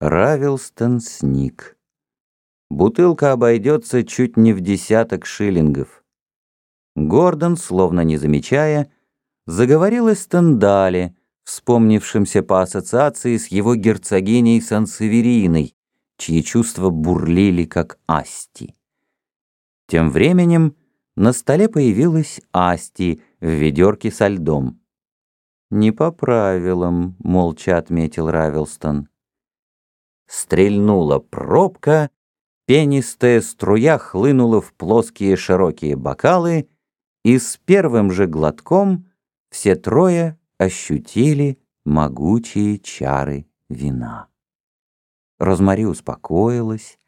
Равилстон сник. Бутылка обойдется чуть не в десяток шиллингов. Гордон, словно не замечая, заговорил о Стендале, вспомнившемся по ассоциации с его герцогиней Сансевериной, чьи чувства бурлили, как асти. Тем временем на столе появилась асти в ведерке со льдом. «Не по правилам», — молча отметил Равилстон. Стрельнула пробка, пенистая струя хлынула в плоские широкие бокалы, и с первым же глотком все трое ощутили могучие чары вина. Розмари успокоилась,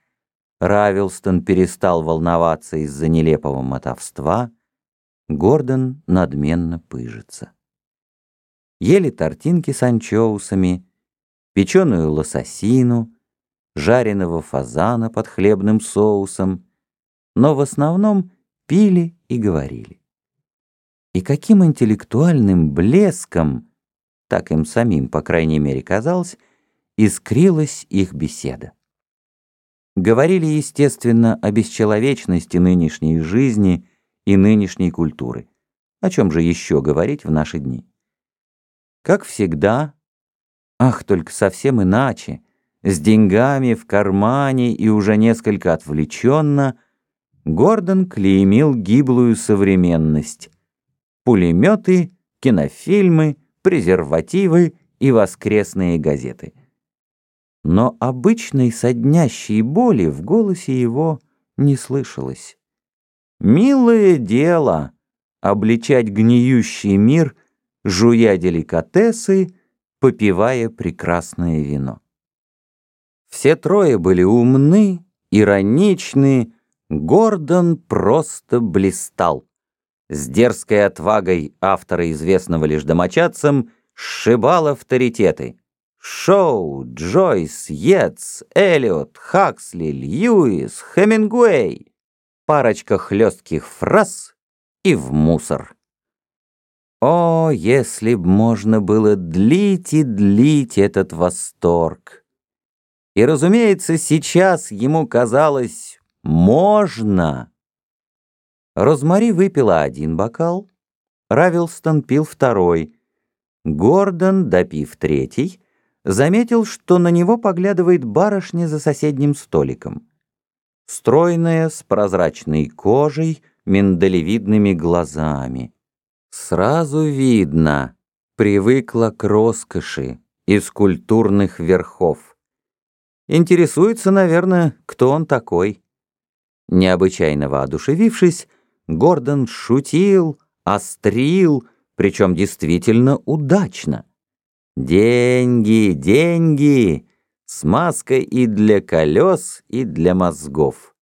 Равилстон перестал волноваться из-за нелепого мотовства, Гордон надменно пыжится. Ели тортинки с анчоусами, печеную лососину, жареного фазана под хлебным соусом, но в основном пили и говорили. И каким интеллектуальным блеском, так им самим, по крайней мере, казалось, искрилась их беседа. Говорили, естественно, о бесчеловечности нынешней жизни и нынешней культуры. О чем же еще говорить в наши дни? Как всегда, ах, только совсем иначе, с деньгами в кармане и уже несколько отвлеченно, Гордон клеймил гиблую современность. Пулеметы, кинофильмы, презервативы и воскресные газеты. Но обычной соднящей боли в голосе его не слышалось. Милое дело обличать гниющий мир — жуя деликатесы, попивая прекрасное вино. Все трое были умны, ироничны, Гордон просто блистал. С дерзкой отвагой автора, известного лишь домочадцам, сшибал авторитеты. Шоу, Джойс, Йетс, Эллиот, Хаксли, Льюис, Хемингуэй. Парочка хлестких фраз и в мусор. О, если б можно было длить и длить этот восторг! И, разумеется, сейчас ему казалось «можно». Розмари выпила один бокал, Равилстон пил второй. Гордон, допив третий, заметил, что на него поглядывает барышня за соседним столиком. Стройная, с прозрачной кожей, миндалевидными глазами. Сразу видно, привыкла к роскоши из культурных верхов. Интересуется, наверное, кто он такой. Необычайно воодушевившись, Гордон шутил, острил, причем действительно удачно. Деньги, деньги, смазка и для колес, и для мозгов.